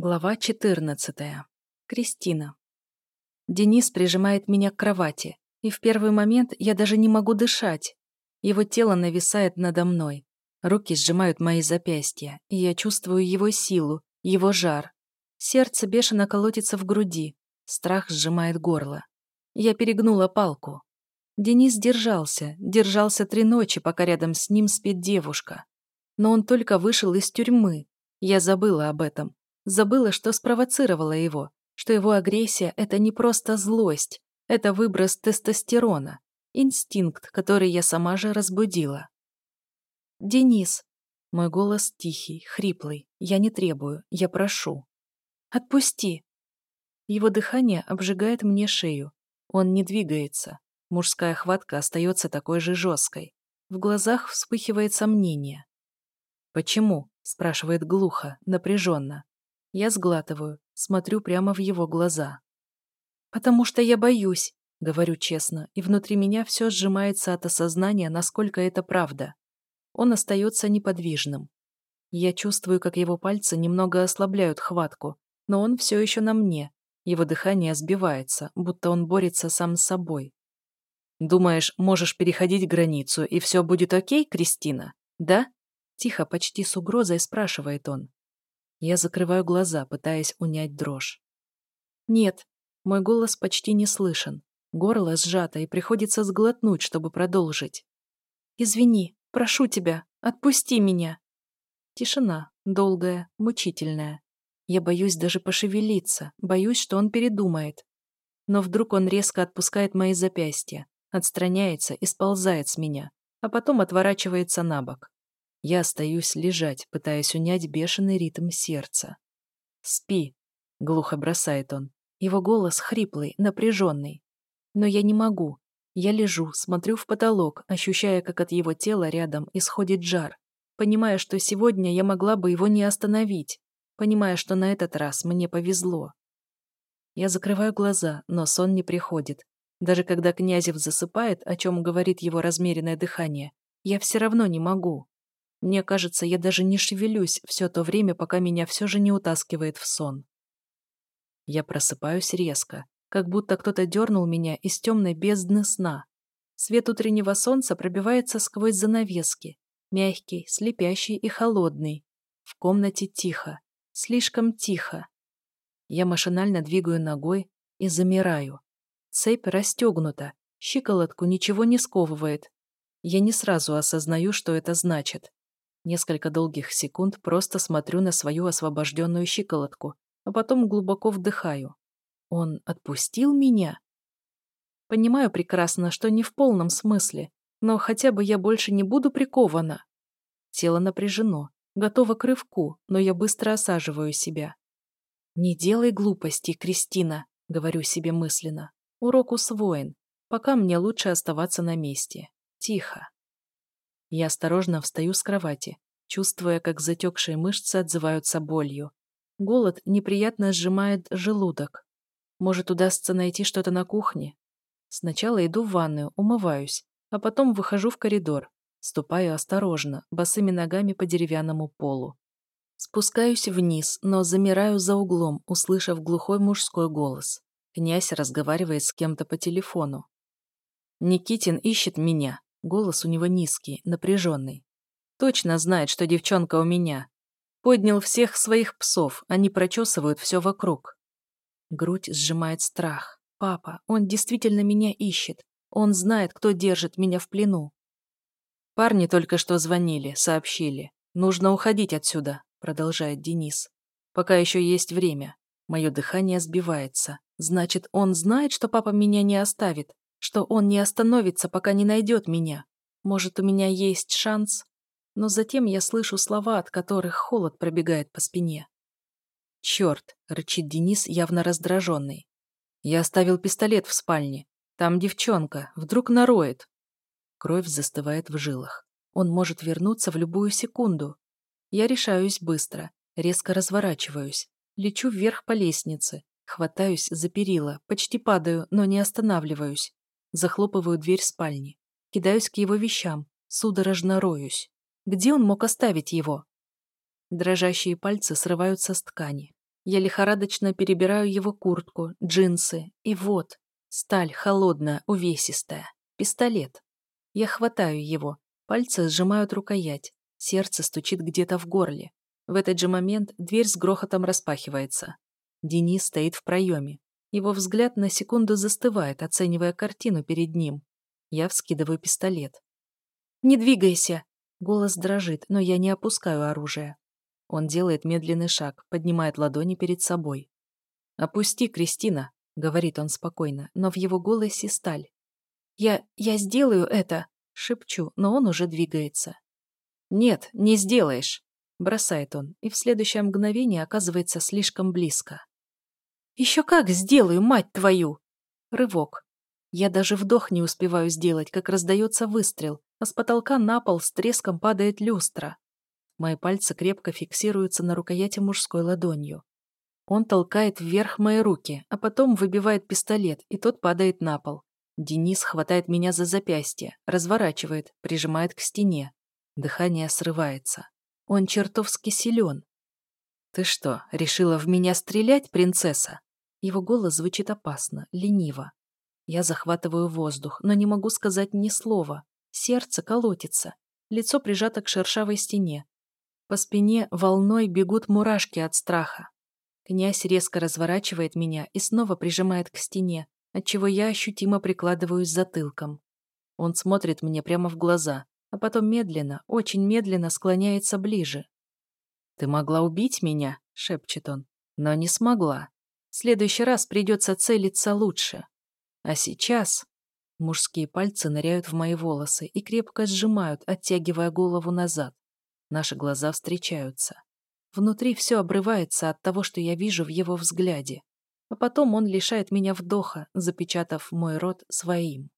Глава 14. Кристина. Денис прижимает меня к кровати, и в первый момент я даже не могу дышать. Его тело нависает надо мной. Руки сжимают мои запястья, и я чувствую его силу, его жар. Сердце бешено колотится в груди, страх сжимает горло. Я перегнула палку. Денис держался, держался три ночи, пока рядом с ним спит девушка. Но он только вышел из тюрьмы. Я забыла об этом Забыла, что спровоцировала его, что его агрессия — это не просто злость, это выброс тестостерона, инстинкт, который я сама же разбудила. «Денис!» Мой голос тихий, хриплый. Я не требую, я прошу. «Отпусти!» Его дыхание обжигает мне шею. Он не двигается. Мужская хватка остается такой же жесткой. В глазах вспыхивает сомнение. «Почему?» – спрашивает глухо, напряженно. Я сглатываю, смотрю прямо в его глаза. «Потому что я боюсь», — говорю честно, и внутри меня все сжимается от осознания, насколько это правда. Он остается неподвижным. Я чувствую, как его пальцы немного ослабляют хватку, но он все еще на мне. Его дыхание сбивается, будто он борется сам с собой. «Думаешь, можешь переходить границу, и все будет окей, Кристина? Да?» Тихо, почти с угрозой спрашивает он. Я закрываю глаза, пытаясь унять дрожь. Нет, мой голос почти не слышен. Горло сжато, и приходится сглотнуть, чтобы продолжить. «Извини, прошу тебя, отпусти меня!» Тишина, долгая, мучительная. Я боюсь даже пошевелиться, боюсь, что он передумает. Но вдруг он резко отпускает мои запястья, отстраняется и сползает с меня, а потом отворачивается на бок. Я остаюсь лежать, пытаясь унять бешеный ритм сердца. «Спи», — глухо бросает он. Его голос хриплый, напряженный. Но я не могу. Я лежу, смотрю в потолок, ощущая, как от его тела рядом исходит жар, понимая, что сегодня я могла бы его не остановить, понимая, что на этот раз мне повезло. Я закрываю глаза, но сон не приходит. Даже когда Князев засыпает, о чем говорит его размеренное дыхание, я все равно не могу. Мне кажется, я даже не шевелюсь все то время, пока меня все же не утаскивает в сон. Я просыпаюсь резко, как будто кто-то дернул меня из темной бездны сна. Свет утреннего солнца пробивается сквозь занавески, мягкий, слепящий и холодный. В комнате тихо, слишком тихо. Я машинально двигаю ногой и замираю. Цепь расстегнута, щиколотку ничего не сковывает. Я не сразу осознаю, что это значит. Несколько долгих секунд просто смотрю на свою освобожденную щиколотку, а потом глубоко вдыхаю. Он отпустил меня? Понимаю прекрасно, что не в полном смысле, но хотя бы я больше не буду прикована. Тело напряжено, готово к рывку, но я быстро осаживаю себя. «Не делай глупостей, Кристина», — говорю себе мысленно. Урок усвоен. Пока мне лучше оставаться на месте. Тихо. Я осторожно встаю с кровати, чувствуя, как затекшие мышцы отзываются болью. Голод неприятно сжимает желудок. Может, удастся найти что-то на кухне? Сначала иду в ванную, умываюсь, а потом выхожу в коридор. Ступаю осторожно, босыми ногами по деревянному полу. Спускаюсь вниз, но замираю за углом, услышав глухой мужской голос. Князь разговаривает с кем-то по телефону. «Никитин ищет меня», Голос у него низкий, напряженный. Точно знает, что девчонка у меня. Поднял всех своих псов, они прочесывают все вокруг. Грудь сжимает страх. Папа, он действительно меня ищет. Он знает, кто держит меня в плену. Парни только что звонили, сообщили. Нужно уходить отсюда, продолжает Денис. Пока еще есть время. Мое дыхание сбивается. Значит, он знает, что папа меня не оставит что он не остановится, пока не найдет меня. Может, у меня есть шанс? Но затем я слышу слова, от которых холод пробегает по спине. «Черт!» — рычит Денис, явно раздраженный. «Я оставил пистолет в спальне. Там девчонка. Вдруг нароет». Кровь застывает в жилах. Он может вернуться в любую секунду. Я решаюсь быстро, резко разворачиваюсь, лечу вверх по лестнице, хватаюсь за перила, почти падаю, но не останавливаюсь. Захлопываю дверь спальни. Кидаюсь к его вещам. Судорожно роюсь. Где он мог оставить его? Дрожащие пальцы срываются с ткани. Я лихорадочно перебираю его куртку, джинсы, и вот, сталь холодная, увесистая, пистолет. Я хватаю его, пальцы сжимают рукоять, сердце стучит где-то в горле. В этот же момент дверь с грохотом распахивается. Денис стоит в проеме. Его взгляд на секунду застывает, оценивая картину перед ним. Я вскидываю пистолет. «Не двигайся!» Голос дрожит, но я не опускаю оружие. Он делает медленный шаг, поднимает ладони перед собой. «Опусти, Кристина», — говорит он спокойно, но в его голосе сталь. «Я... я сделаю это!» — шепчу, но он уже двигается. «Нет, не сделаешь!» — бросает он, и в следующее мгновение оказывается слишком близко. «Еще как сделаю, мать твою!» Рывок. Я даже вдох не успеваю сделать, как раздается выстрел, а с потолка на пол с треском падает люстра. Мои пальцы крепко фиксируются на рукояти мужской ладонью. Он толкает вверх мои руки, а потом выбивает пистолет, и тот падает на пол. Денис хватает меня за запястье, разворачивает, прижимает к стене. Дыхание срывается. Он чертовски силен. «Ты что, решила в меня стрелять, принцесса?» Его голос звучит опасно, лениво. Я захватываю воздух, но не могу сказать ни слова. Сердце колотится. Лицо прижато к шершавой стене. По спине волной бегут мурашки от страха. Князь резко разворачивает меня и снова прижимает к стене, отчего я ощутимо прикладываюсь затылком. Он смотрит мне прямо в глаза, а потом медленно, очень медленно склоняется ближе. «Ты могла убить меня?» — шепчет он. «Но не смогла. В следующий раз придется целиться лучше. А сейчас...» Мужские пальцы ныряют в мои волосы и крепко сжимают, оттягивая голову назад. Наши глаза встречаются. Внутри все обрывается от того, что я вижу в его взгляде. А потом он лишает меня вдоха, запечатав мой рот своим.